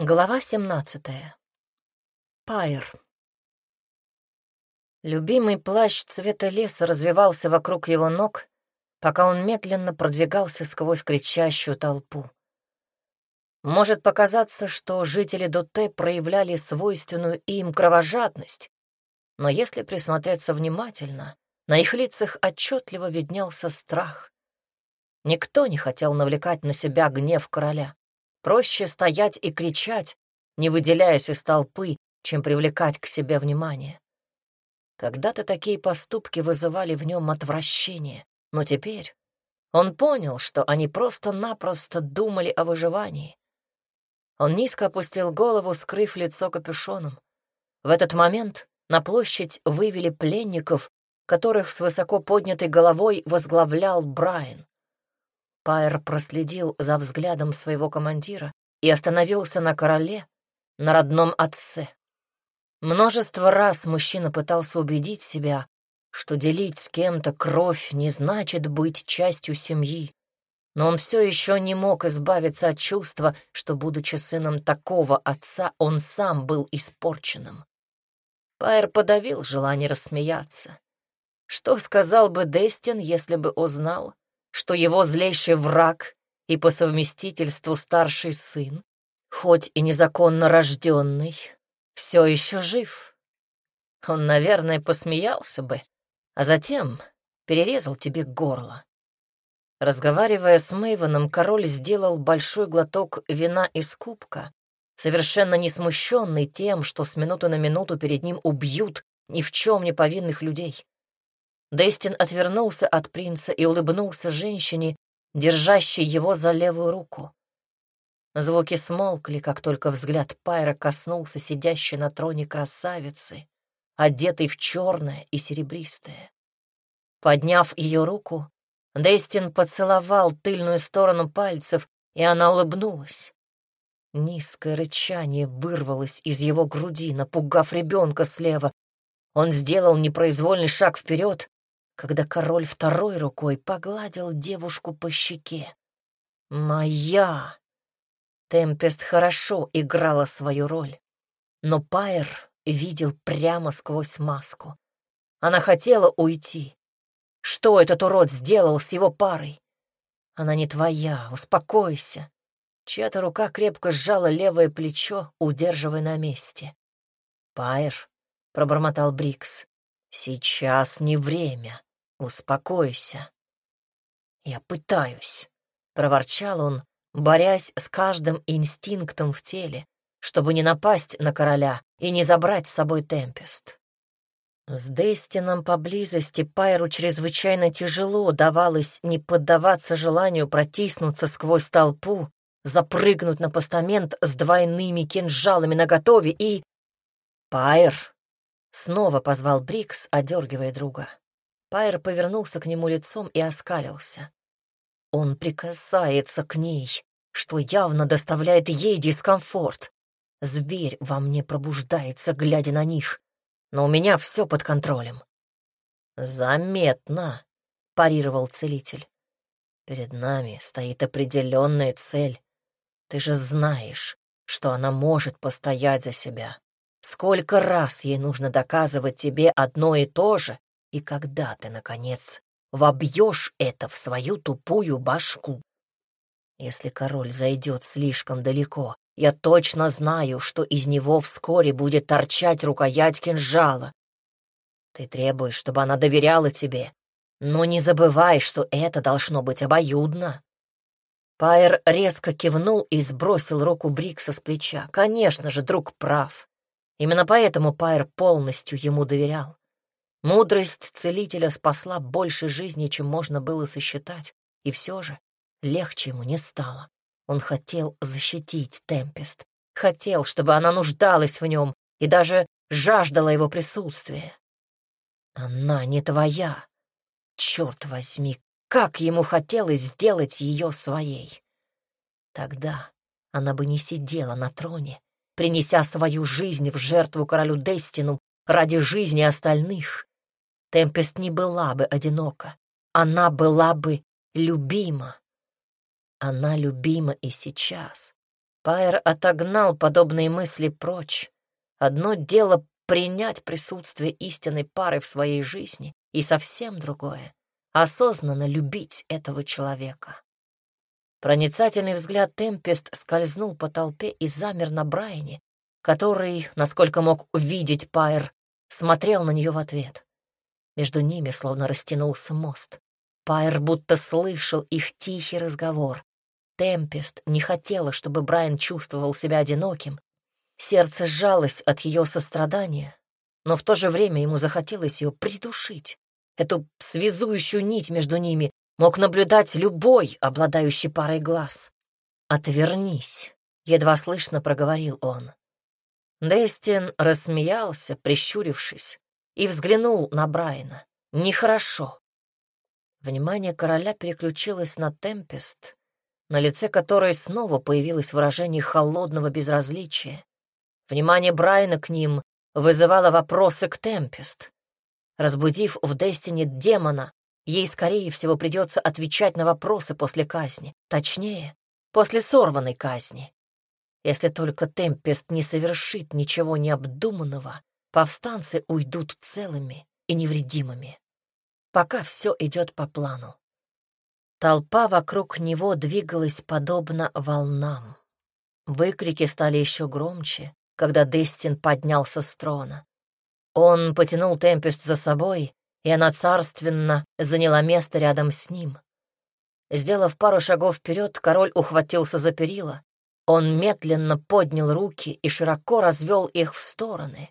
Глава 17. Пайр. Любимый плащ цвета леса развивался вокруг его ног, пока он медленно продвигался сквозь кричащую толпу. Может показаться, что жители Доте проявляли свойственную им кровожадность, но если присмотреться внимательно, на их лицах отчетливо виднелся страх. Никто не хотел навлекать на себя гнев короля. Проще стоять и кричать, не выделяясь из толпы, чем привлекать к себе внимание. Когда-то такие поступки вызывали в нем отвращение, но теперь он понял, что они просто-напросто думали о выживании. Он низко опустил голову, скрыв лицо капюшоном. В этот момент на площадь вывели пленников, которых с высоко поднятой головой возглавлял Брайан. Пайер проследил за взглядом своего командира и остановился на короле, на родном отце. Множество раз мужчина пытался убедить себя, что делить с кем-то кровь не значит быть частью семьи, но он все еще не мог избавиться от чувства, что, будучи сыном такого отца, он сам был испорченным. Пайер подавил желание рассмеяться. Что сказал бы Дестин, если бы узнал, что его злейший враг и по совместительству старший сын, хоть и незаконно рожденный, все еще жив. Он, наверное, посмеялся бы, а затем перерезал тебе горло. Разговаривая с Мэйвоном, король сделал большой глоток вина из кубка, совершенно не смущенный тем, что с минуты на минуту перед ним убьют ни в чем не повинных людей. Дестин отвернулся от принца и улыбнулся женщине, держащей его за левую руку. Звуки смолкли, как только взгляд Пайра коснулся сидящей на троне красавицы, одетой в черное и серебристое. Подняв ее руку, Дестин поцеловал тыльную сторону пальцев, и она улыбнулась. Низкое рычание вырвалось из его груди, напугав ребенка слева. Он сделал непроизвольный шаг вперед, когда король второй рукой погладил девушку по щеке. «Моя!» Темпест хорошо играла свою роль, но Пайер видел прямо сквозь маску. Она хотела уйти. Что этот урод сделал с его парой? Она не твоя, успокойся. Чья-то рука крепко сжала левое плечо, удерживая на месте. «Пайер», — пробормотал Брикс, — «сейчас не время. «Успокойся». «Я пытаюсь», — проворчал он, борясь с каждым инстинктом в теле, чтобы не напасть на короля и не забрать с собой Темпест. С Дестином поблизости Пайру чрезвычайно тяжело давалось не поддаваться желанию протиснуться сквозь толпу, запрыгнуть на постамент с двойными кинжалами наготове и... «Пайр!» — снова позвал Брикс, одергивая друга. Пайер повернулся к нему лицом и оскалился. Он прикасается к ней, что явно доставляет ей дискомфорт. Зверь во мне пробуждается, глядя на них, но у меня все под контролем. «Заметно», — парировал целитель. «Перед нами стоит определенная цель. Ты же знаешь, что она может постоять за себя. Сколько раз ей нужно доказывать тебе одно и то же, и когда ты, наконец, вобьешь это в свою тупую башку? Если король зайдет слишком далеко, я точно знаю, что из него вскоре будет торчать рукоять кинжала. Ты требуешь, чтобы она доверяла тебе, но не забывай, что это должно быть обоюдно. Пайер резко кивнул и сбросил руку Брикса с плеча. Конечно же, друг прав. Именно поэтому Пайер полностью ему доверял. Мудрость целителя спасла больше жизни, чем можно было сосчитать, и все же легче ему не стало. Он хотел защитить Темпест, хотел, чтобы она нуждалась в нем и даже жаждала его присутствия. Она не твоя. Черт возьми, как ему хотелось сделать ее своей. Тогда она бы не сидела на троне, принеся свою жизнь в жертву королю Дестину ради жизни остальных. Темпест не была бы одинока. Она была бы любима. Она любима и сейчас. Пайер отогнал подобные мысли прочь. Одно дело принять присутствие истинной пары в своей жизни, и совсем другое — осознанно любить этого человека. Проницательный взгляд Темпест скользнул по толпе и замер на Брайане, который, насколько мог увидеть Пайер, смотрел на нее в ответ. Между ними словно растянулся мост. Пайер будто слышал их тихий разговор. Темпест не хотела, чтобы Брайан чувствовал себя одиноким. Сердце сжалось от ее сострадания, но в то же время ему захотелось ее придушить. Эту связующую нить между ними мог наблюдать любой, обладающий парой глаз. «Отвернись», — едва слышно проговорил он. Дестин рассмеялся, прищурившись, и взглянул на Брайана. Нехорошо. Внимание короля переключилось на Темпест, на лице которой снова появилось выражение холодного безразличия. Внимание Брайана к ним вызывало вопросы к Темпест. Разбудив в Дестине демона, Ей, скорее всего, придется отвечать на вопросы после казни. Точнее, после сорванной казни. Если только Темпест не совершит ничего необдуманного, повстанцы уйдут целыми и невредимыми. Пока все идет по плану. Толпа вокруг него двигалась подобно волнам. Выкрики стали еще громче, когда Дестин поднялся с трона. Он потянул Темпест за собой, и она царственно заняла место рядом с ним. Сделав пару шагов вперед, король ухватился за перила. Он медленно поднял руки и широко развел их в стороны.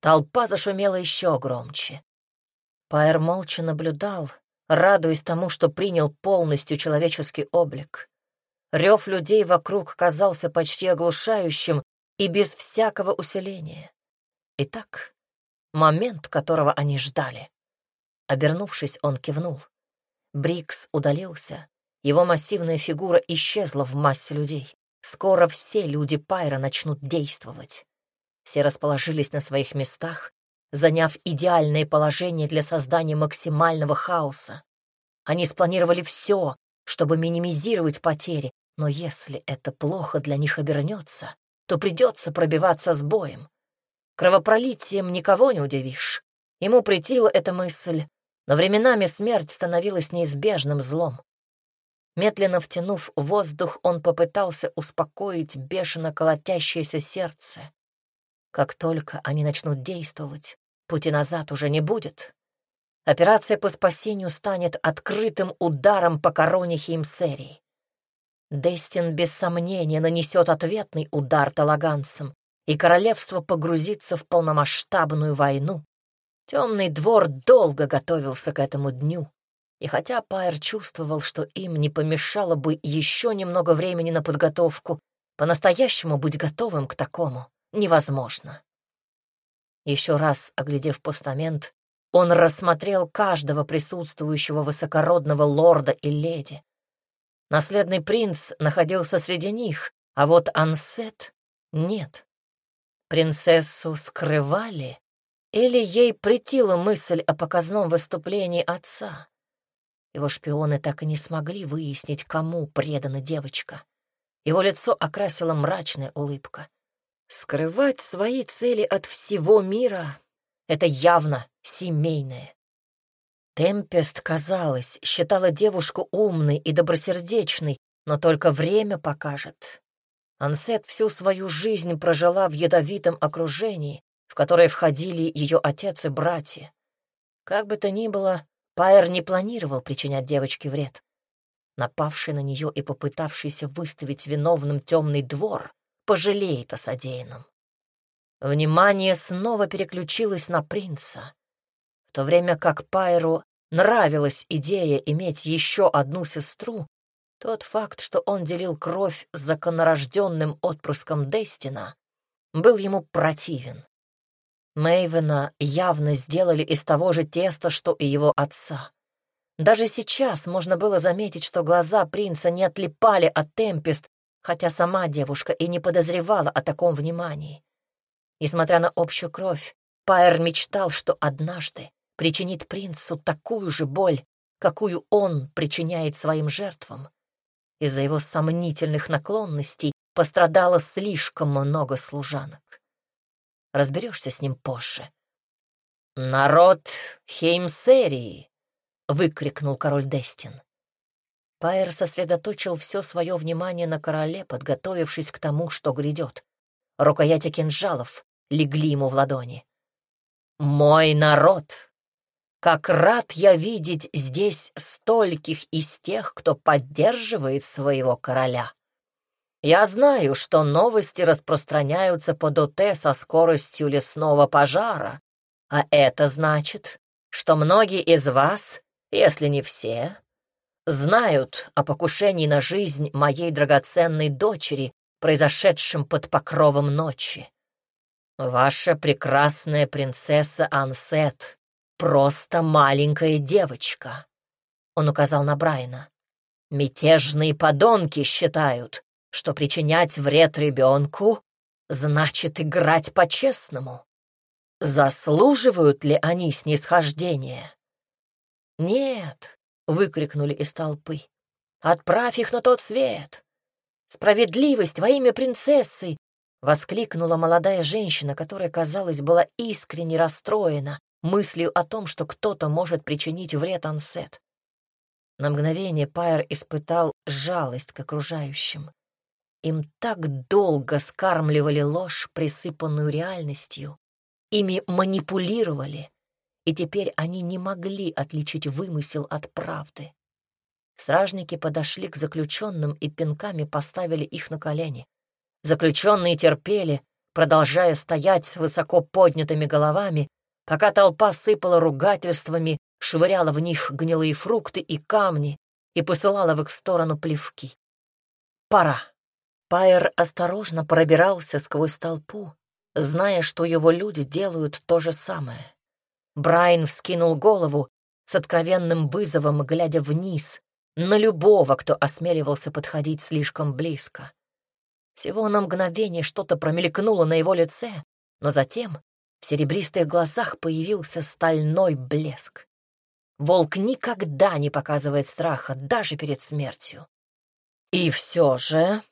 Толпа зашумела еще громче. Пайер молча наблюдал, радуясь тому, что принял полностью человеческий облик. Рев людей вокруг казался почти оглушающим и без всякого усиления. Итак, момент, которого они ждали. Обернувшись, он кивнул. Брикс удалился. Его массивная фигура исчезла в массе людей. Скоро все люди Пайра начнут действовать. Все расположились на своих местах, заняв идеальное положение для создания максимального хаоса. Они спланировали все, чтобы минимизировать потери, но если это плохо для них обернется, то придется пробиваться с боем. Кровопролитием никого не удивишь. Ему притила эта мысль, но временами смерть становилась неизбежным злом. Медленно втянув воздух, он попытался успокоить бешено колотящееся сердце. Как только они начнут действовать, пути назад уже не будет. Операция по спасению станет открытым ударом по короне Химсерии. Дестин без сомнения нанесет ответный удар талаганцам, и королевство погрузится в полномасштабную войну. Темный двор долго готовился к этому дню, и хотя Пайер чувствовал, что им не помешало бы еще немного времени на подготовку, по-настоящему быть готовым к такому невозможно. Еще раз оглядев постамент, он рассмотрел каждого присутствующего высокородного лорда и леди. Наследный принц находился среди них, а вот Ансет — нет. Принцессу скрывали, или ей претила мысль о показном выступлении отца. Его шпионы так и не смогли выяснить, кому предана девочка. Его лицо окрасила мрачная улыбка. Скрывать свои цели от всего мира — это явно семейное. Темпест, казалось, считала девушку умной и добросердечной, но только время покажет, Ансет всю свою жизнь прожила в ядовитом окружении, в которое входили ее отец и братья. Как бы то ни было, Пайер не планировал причинять девочке вред. Напавший на нее и попытавшийся выставить виновным темный двор пожалеет о содеянном. Внимание снова переключилось на принца, в то время как Пайеру нравилась идея иметь еще одну сестру, тот факт, что он делил кровь с законорожденным отпрыском Дестина, был ему противен. Мэйвена явно сделали из того же теста, что и его отца. Даже сейчас можно было заметить, что глаза принца не отлипали от Темпест, хотя сама девушка и не подозревала о таком внимании. Несмотря на общую кровь, Пайер мечтал, что однажды причинит принцу такую же боль, какую он причиняет своим жертвам. Из-за его сомнительных наклонностей пострадало слишком много служанок. Разберешься с ним позже. «Народ Хеймсерии!» — выкрикнул король Дестин. Пайер сосредоточил все свое внимание на короле, подготовившись к тому, что грядет. Рукояти кинжалов легли ему в ладони. «Мой народ! Как рад я видеть здесь стольких из тех, кто поддерживает своего короля!» Я знаю, что новости распространяются по ДОТ со скоростью лесного пожара, а это значит, что многие из вас, если не все, знают о покушении на жизнь моей драгоценной дочери, произошедшем под покровом ночи. Ваша прекрасная принцесса Ансет просто маленькая девочка. Он указал на Брайна. Мятежные подонки считают, что причинять вред ребенку значит играть по-честному. Заслуживают ли они снисхождения? Нет, выкрикнули из толпы. Отправь их на тот свет. Справедливость во имя принцессы! Воскликнула молодая женщина, которая, казалось, была искренне расстроена мыслью о том, что кто-то может причинить вред Ансет. На мгновение Пайер испытал жалость к окружающим. Им так долго скармливали ложь, присыпанную реальностью. Ими манипулировали, и теперь они не могли отличить вымысел от правды. Стражники подошли к заключенным и пинками поставили их на колени. Заключенные терпели, продолжая стоять с высоко поднятыми головами, пока толпа сыпала ругательствами, швыряла в них гнилые фрукты и камни и посылала в их сторону плевки. Пора. Пайер осторожно пробирался сквозь толпу, зная, что его люди делают то же самое. Брайан вскинул голову с откровенным вызовом, глядя вниз, на любого, кто осмеливался подходить слишком близко. Всего на мгновение что-то промелькнуло на его лице, но затем в серебристых глазах появился стальной блеск. Волк никогда не показывает страха, даже перед смертью. И все же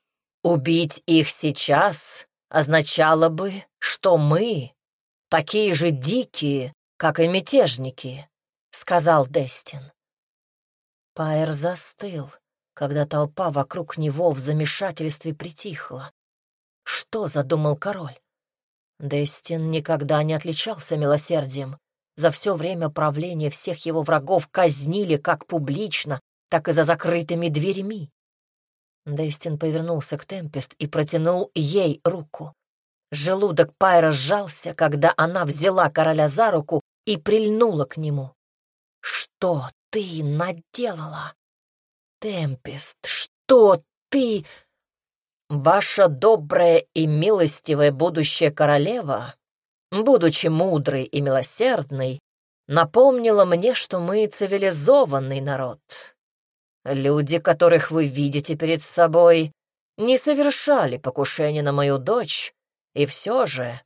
Убить их сейчас означало бы, что мы такие же дикие, как и мятежники, — сказал Дестин. Пайер застыл, когда толпа вокруг него в замешательстве притихла. Что задумал король? Дестин никогда не отличался милосердием. За все время правления всех его врагов казнили как публично, так и за закрытыми дверьми. Дестин повернулся к Темпест и протянул ей руку. Желудок Пайра сжался, когда она взяла короля за руку и прильнула к нему. «Что ты наделала?» «Темпест, что ты...» «Ваша добрая и милостивая будущая королева, будучи мудрой и милосердной, напомнила мне, что мы цивилизованный народ, Люди, которых вы видите перед собой, не совершали покушения на мою дочь, и все же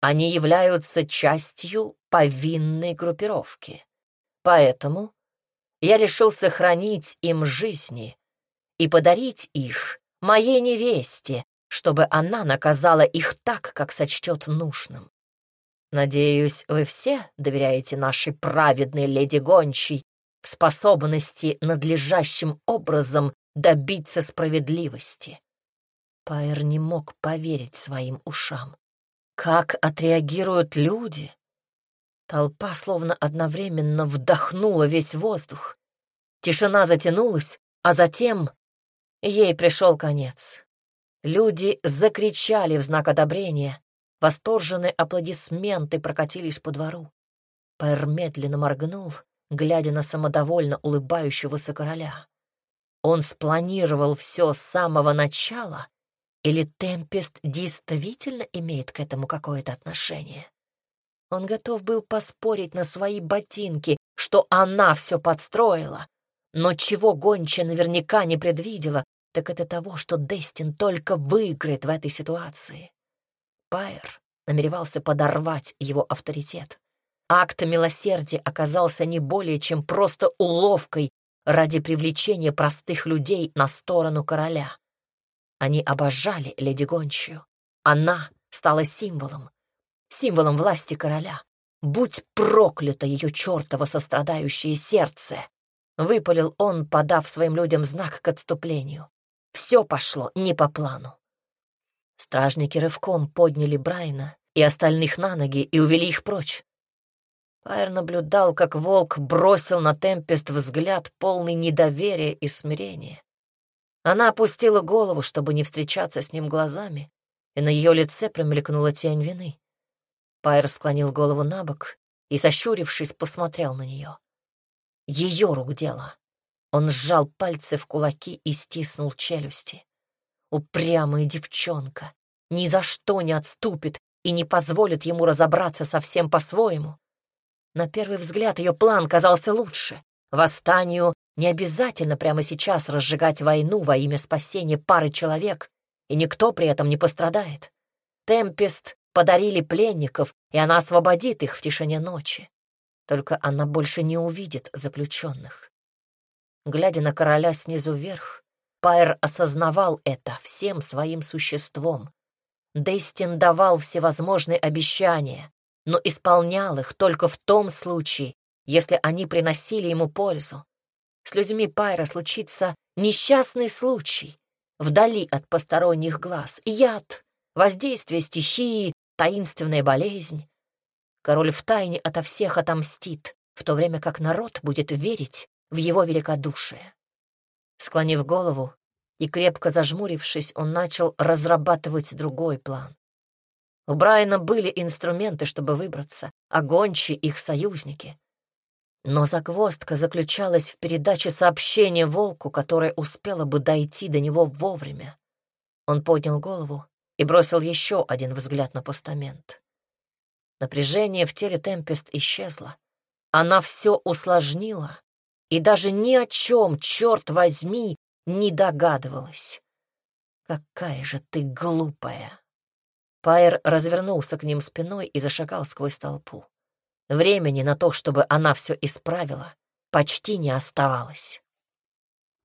они являются частью повинной группировки. Поэтому я решил сохранить им жизни и подарить их моей невесте, чтобы она наказала их так, как сочтет нужным. Надеюсь, вы все доверяете нашей праведной леди Гончей в способности надлежащим образом добиться справедливости. Пайер не мог поверить своим ушам. Как отреагируют люди? Толпа словно одновременно вдохнула весь воздух. Тишина затянулась, а затем ей пришел конец. Люди закричали в знак одобрения. Восторженные аплодисменты прокатились по двору. Пайер медленно моргнул — глядя на самодовольно улыбающегося короля. Он спланировал все с самого начала, или Темпест действительно имеет к этому какое-то отношение? Он готов был поспорить на свои ботинки, что она все подстроила, но чего гонча наверняка не предвидела, так это того, что Дестин только выиграет в этой ситуации. Пайер намеревался подорвать его авторитет. Акт милосердия оказался не более чем просто уловкой ради привлечения простых людей на сторону короля. Они обожали леди Гончию. Она стала символом, символом власти короля. Будь проклято ее чертово сострадающее сердце! Выпалил он, подав своим людям знак к отступлению. Все пошло не по плану. Стражники рывком подняли Брайна и остальных на ноги и увели их прочь. Пайр наблюдал, как волк бросил на Темпест взгляд, полный недоверия и смирения. Она опустила голову, чтобы не встречаться с ним глазами, и на ее лице промелькнула тень вины. Пайр склонил голову на бок и, сощурившись, посмотрел на нее. Ее рук дело. Он сжал пальцы в кулаки и стиснул челюсти. Упрямая девчонка ни за что не отступит и не позволит ему разобраться совсем по-своему. На первый взгляд ее план казался лучше. Восстанию не обязательно прямо сейчас разжигать войну во имя спасения пары человек, и никто при этом не пострадает. Темпест подарили пленников, и она освободит их в тишине ночи. Только она больше не увидит заключенных. Глядя на короля снизу вверх, Пайр осознавал это всем своим существом. Дейстин давал всевозможные обещания, но исполнял их только в том случае, если они приносили ему пользу. С людьми Пайра случится несчастный случай, вдали от посторонних глаз, яд, воздействие стихии, таинственная болезнь. Король втайне ото всех отомстит, в то время как народ будет верить в его великодушие. Склонив голову и крепко зажмурившись, он начал разрабатывать другой план. У Брайана были инструменты, чтобы выбраться, а гончи — их союзники. Но загвоздка заключалась в передаче сообщения волку, которое успело бы дойти до него вовремя. Он поднял голову и бросил еще один взгляд на постамент. Напряжение в теле Темпест исчезло. Она все усложнила и даже ни о чем, черт возьми, не догадывалась. «Какая же ты глупая!» Пайер развернулся к ним спиной и зашагал сквозь толпу. Времени на то, чтобы она все исправила, почти не оставалось.